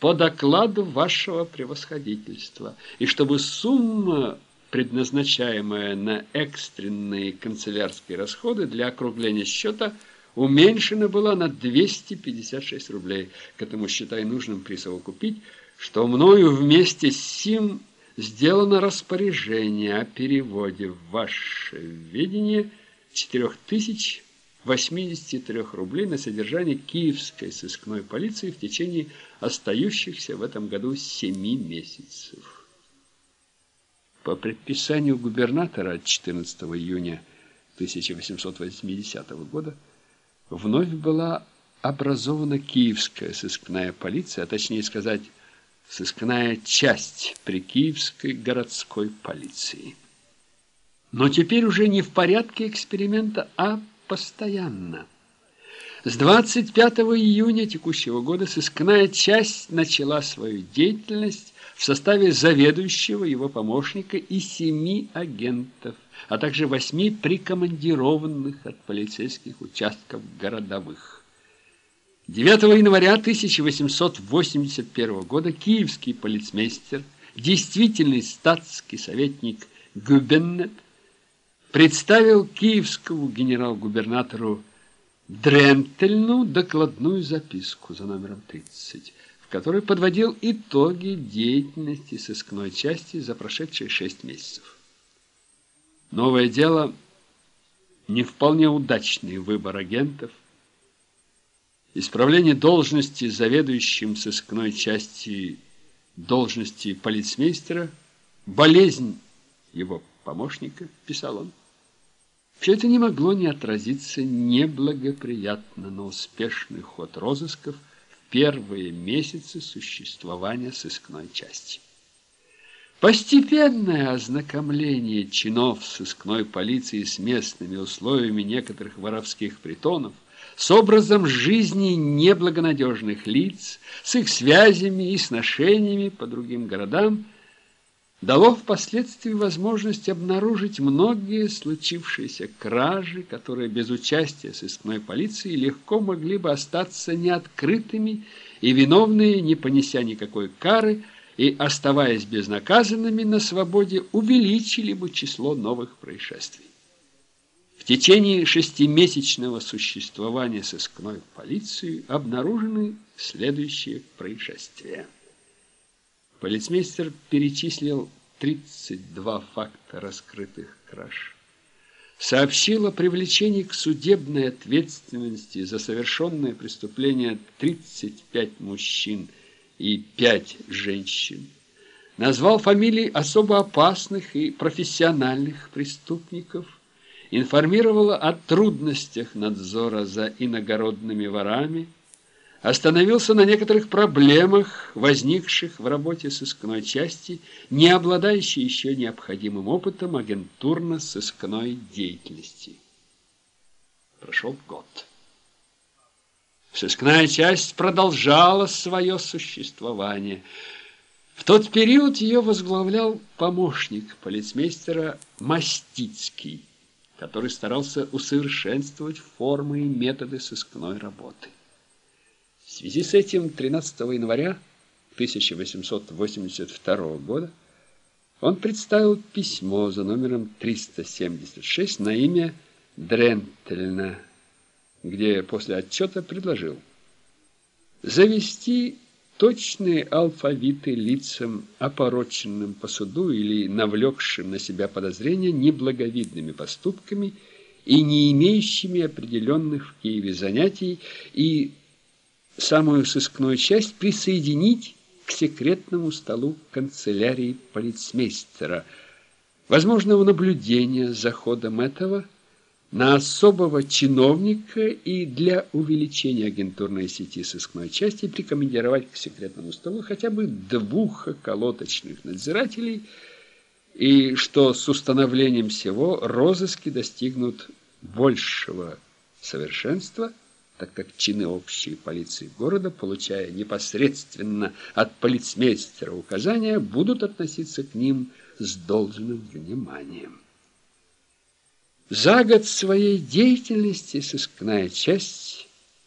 по докладу вашего превосходительства, и чтобы сумма, предназначаемая на экстренные канцелярские расходы для округления счета, уменьшена была на 256 рублей. К этому считай нужным присовокупить, что мною вместе с сим сделано распоряжение о переводе в ваше ведение 4083 рублей на содержание Киевской сыскной полиции в течение остающихся в этом году семи месяцев. По предписанию губернатора от 14 июня 1880 года вновь была образована Киевская сыскная полиция, а точнее сказать, сыскная часть при Киевской городской полиции. Но теперь уже не в порядке эксперимента, а постоянно. С 25 июня текущего года сыскная часть начала свою деятельность в составе заведующего его помощника и семи агентов, а также восьми прикомандированных от полицейских участков городовых. 9 января 1881 года киевский полицмейстер, действительный статский советник Гюбеннет, представил киевскому генерал-губернатору Дрентельну докладную записку за номером 30, в которой подводил итоги деятельности сыскной части за прошедшие шесть месяцев. Новое дело – не вполне удачный выбор агентов – Исправление должности заведующим сыскной части должности полицмейстера, болезнь его помощника, писал он. Все это не могло не отразиться неблагоприятно на успешный ход розысков в первые месяцы существования сыскной части. Постепенное ознакомление чинов сыскной полиции с местными условиями некоторых воровских притонов – с образом жизни неблагонадежных лиц, с их связями и сношениями по другим городам, дало впоследствии возможность обнаружить многие случившиеся кражи, которые без участия сыскной полиции легко могли бы остаться неоткрытыми, и виновные, не понеся никакой кары, и, оставаясь безнаказанными на свободе, увеличили бы число новых происшествий течение шестимесячного существования сыскной полиции обнаружены следующие происшествия. Полицмейстер перечислил 32 факта раскрытых краж. Сообщил о привлечении к судебной ответственности за совершенное преступление 35 мужчин и 5 женщин. Назвал фамилии особо опасных и профессиональных преступников – информировала о трудностях надзора за иногородными ворами, остановился на некоторых проблемах, возникших в работе сыскной части, не обладающей еще необходимым опытом агентурно-сыскной деятельности. Прошел год. Сыскная часть продолжала свое существование. В тот период ее возглавлял помощник полицмейстера Мастицкий который старался усовершенствовать формы и методы сыскной работы. Связи с этим 13 января 1882 года он представил письмо за номером 376 на имя Дрентельна, где после отчета предложил завести точные алфавиты лицам, опороченным по суду или навлекшим на себя подозрения неблаговидными поступками и не имеющими определенных в Киеве занятий, и самую сыскную часть присоединить к секретному столу канцелярии полицмейстера. Возможного наблюдения за ходом этого – на особого чиновника и для увеличения агентурной сети сыскной части прикомандировать к секретному столу хотя бы двух околоточных надзирателей, и что с установлением всего розыски достигнут большего совершенства, так как чины общей полиции города, получая непосредственно от полицмейстера указания, будут относиться к ним с должным вниманием. За год своей деятельности сыскная часть